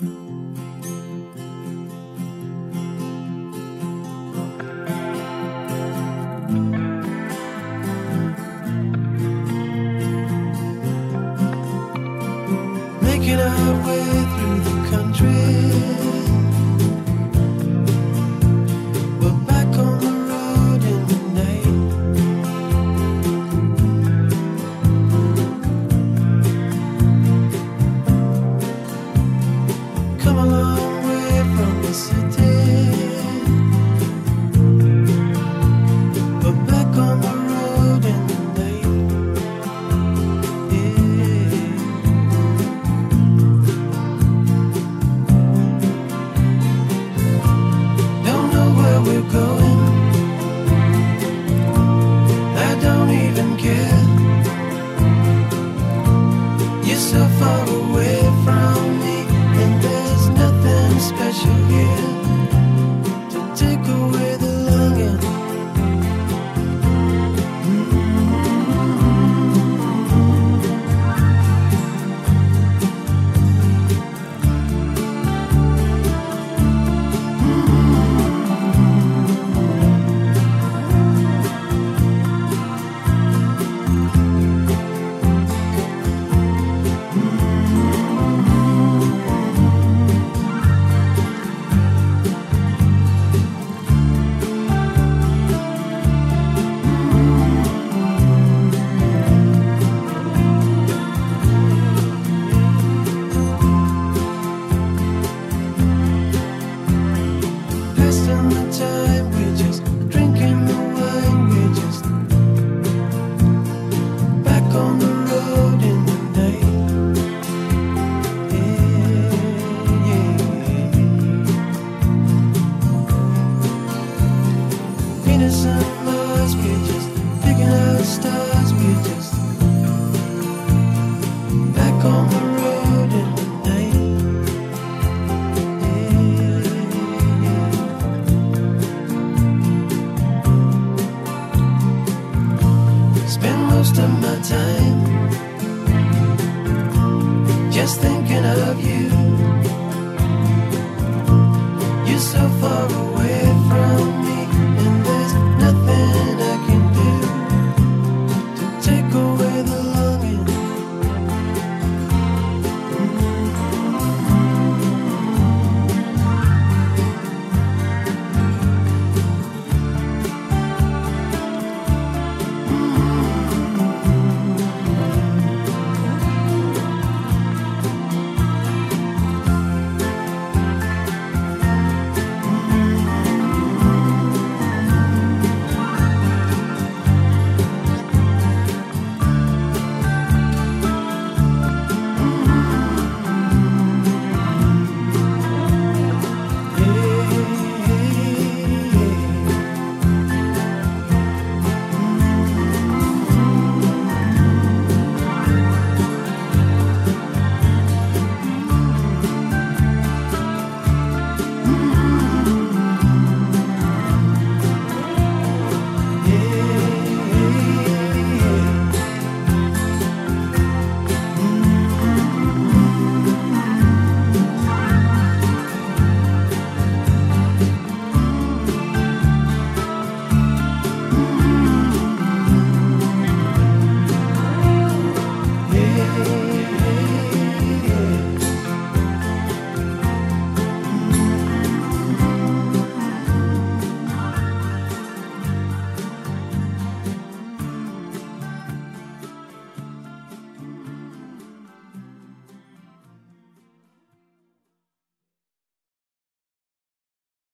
Música we're going. I don't even care. You're so far away.